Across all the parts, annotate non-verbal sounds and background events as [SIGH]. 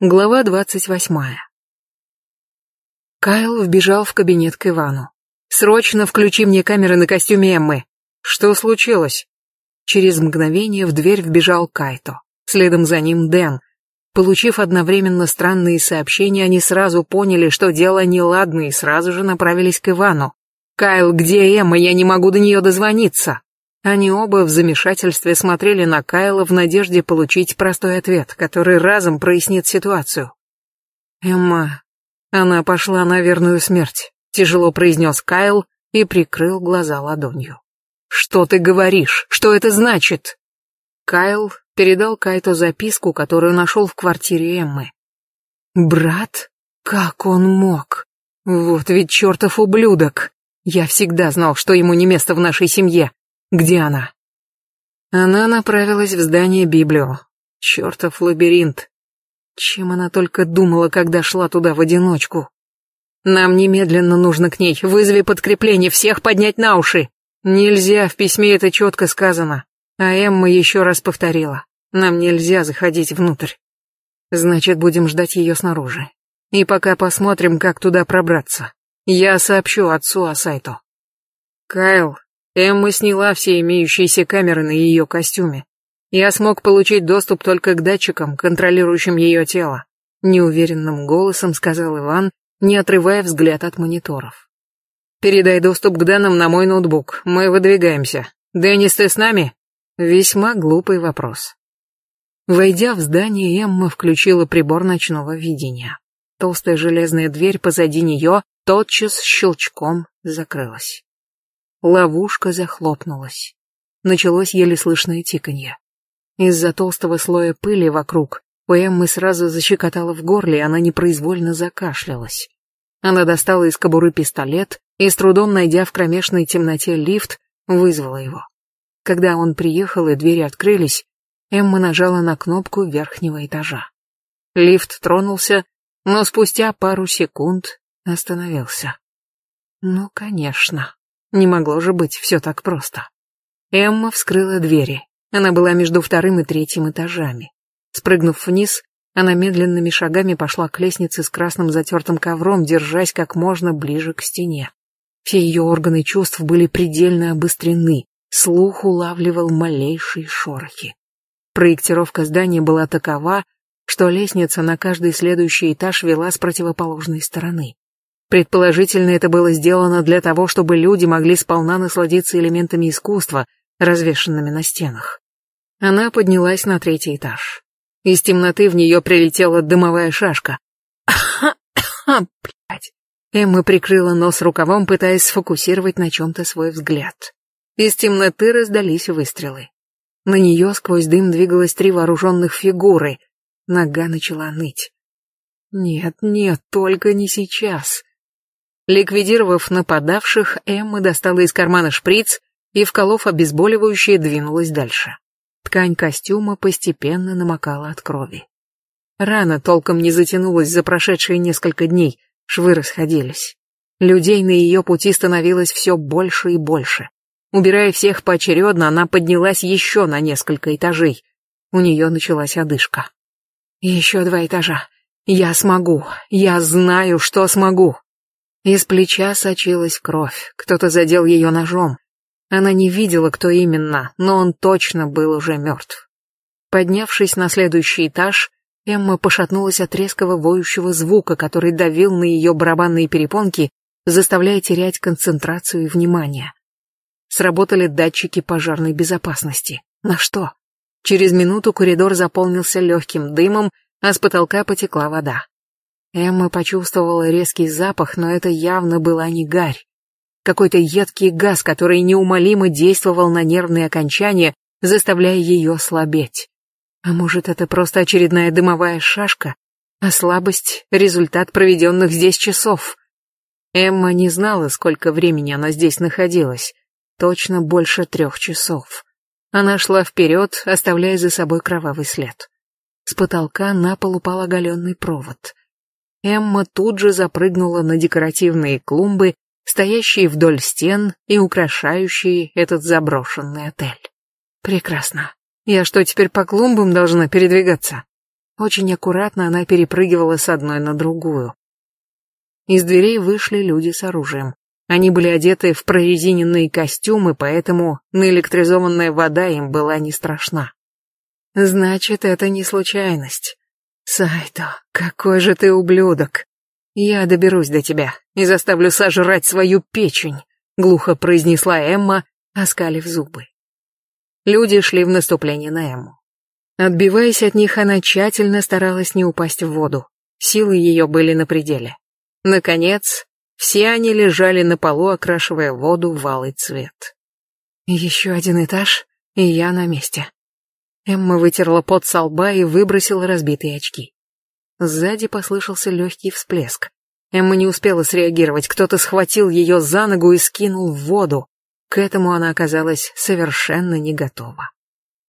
Глава двадцать восьмая. Кайл вбежал в кабинет к Ивану. «Срочно включи мне камеры на костюме Эммы!» «Что случилось?» Через мгновение в дверь вбежал Кайто. Следом за ним Дэн. Получив одновременно странные сообщения, они сразу поняли, что дело неладно, и сразу же направились к Ивану. «Кайл, где Эмма? Я не могу до нее дозвониться!» Они оба в замешательстве смотрели на Кайла в надежде получить простой ответ, который разом прояснит ситуацию. «Эмма, она пошла на верную смерть», — тяжело произнес Кайл и прикрыл глаза ладонью. «Что ты говоришь? Что это значит?» Кайл передал Кайту записку, которую нашел в квартире Эммы. «Брат? Как он мог? Вот ведь чертов ублюдок! Я всегда знал, что ему не место в нашей семье. Где она? Она направилась в здание Библио. Чертов лабиринт. Чем она только думала, когда шла туда в одиночку? Нам немедленно нужно к ней. Вызови подкрепление, всех поднять на уши. Нельзя, в письме это четко сказано. А Эмма еще раз повторила. Нам нельзя заходить внутрь. Значит, будем ждать ее снаружи. И пока посмотрим, как туда пробраться. Я сообщу отцу о сайту. Кайл, Эмма сняла все имеющиеся камеры на ее костюме. Я смог получить доступ только к датчикам, контролирующим ее тело. Неуверенным голосом сказал Иван, не отрывая взгляд от мониторов. «Передай доступ к данным на мой ноутбук. Мы выдвигаемся. Деннис, ты с нами?» Весьма глупый вопрос. Войдя в здание, Эмма включила прибор ночного видения. Толстая железная дверь позади нее тотчас щелчком закрылась. Ловушка захлопнулась. Началось еле слышное тиканье. Из-за толстого слоя пыли вокруг у Эммы сразу защекотало в горле, и она непроизвольно закашлялась. Она достала из кобуры пистолет и, с трудом найдя в кромешной темноте лифт, вызвала его. Когда он приехал и двери открылись, Эмма нажала на кнопку верхнего этажа. Лифт тронулся, но спустя пару секунд остановился. Ну, конечно. Не могло же быть все так просто. Эмма вскрыла двери. Она была между вторым и третьим этажами. Спрыгнув вниз, она медленными шагами пошла к лестнице с красным затертым ковром, держась как можно ближе к стене. Все ее органы чувств были предельно обострены, слух улавливал малейшие шорохи. Проектировка здания была такова, что лестница на каждый следующий этаж вела с противоположной стороны. Предположительно, это было сделано для того, чтобы люди могли сполна насладиться элементами искусства, развешанными на стенах. Она поднялась на третий этаж. Из темноты в нее прилетела дымовая шашка. [COUGHS] Блять. Эмма прикрыла нос рукавом, пытаясь сфокусировать на чем-то свой взгляд. Из темноты раздались выстрелы. На нее сквозь дым двигалось три вооруженных фигуры. Нога начала ныть. Нет, нет, только не сейчас. Ликвидировав нападавших, Эмма достала из кармана шприц и, вколов обезболивающее, двинулась дальше. Ткань костюма постепенно намокала от крови. Рана толком не затянулась за прошедшие несколько дней, швы расходились. Людей на ее пути становилось все больше и больше. Убирая всех поочередно, она поднялась еще на несколько этажей. У нее началась одышка. Еще два этажа. Я смогу. Я знаю, что смогу. Из плеча сочилась кровь, кто-то задел ее ножом. Она не видела, кто именно, но он точно был уже мертв. Поднявшись на следующий этаж, Эмма пошатнулась от резкого воющего звука, который давил на ее барабанные перепонки, заставляя терять концентрацию и внимание. Сработали датчики пожарной безопасности. На что? Через минуту коридор заполнился легким дымом, а с потолка потекла вода. Эмма почувствовала резкий запах, но это явно была не гарь. Какой-то едкий газ, который неумолимо действовал на нервные окончания, заставляя ее слабеть. А может, это просто очередная дымовая шашка, а слабость — результат проведенных здесь часов. Эмма не знала, сколько времени она здесь находилась. Точно больше трех часов. Она шла вперед, оставляя за собой кровавый след. С потолка на пол упал оголенный провод — Эмма тут же запрыгнула на декоративные клумбы, стоящие вдоль стен и украшающие этот заброшенный отель. Прекрасно. Я что, теперь по клумбам должна передвигаться? Очень аккуратно она перепрыгивала с одной на другую. Из дверей вышли люди с оружием. Они были одеты в прорезиненные костюмы, поэтому наэлектризованная вода им была не страшна. Значит, это не случайность. Сайто, какой же ты ублюдок. Я доберусь до тебя и заставлю сожрать свою печень, глухо произнесла Эмма, оскалив зубы. Люди шли в наступление на Эмму. Отбиваясь от них, она тщательно старалась не упасть в воду. Силы ее были на пределе. Наконец, все они лежали на полу, окрашивая воду в алый цвет. Еще один этаж, и я на месте. Эмма вытерла пот со лба и выбросила разбитые очки. Сзади послышался легкий всплеск. Эмма не успела среагировать, кто-то схватил ее за ногу и скинул в воду. К этому она оказалась совершенно не готова.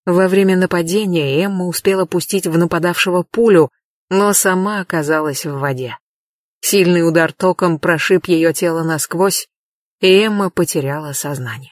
Во время нападения Эмма успела пустить в нападавшего пулю, но сама оказалась в воде. Сильный удар током прошиб ее тело насквозь, и Эмма потеряла сознание.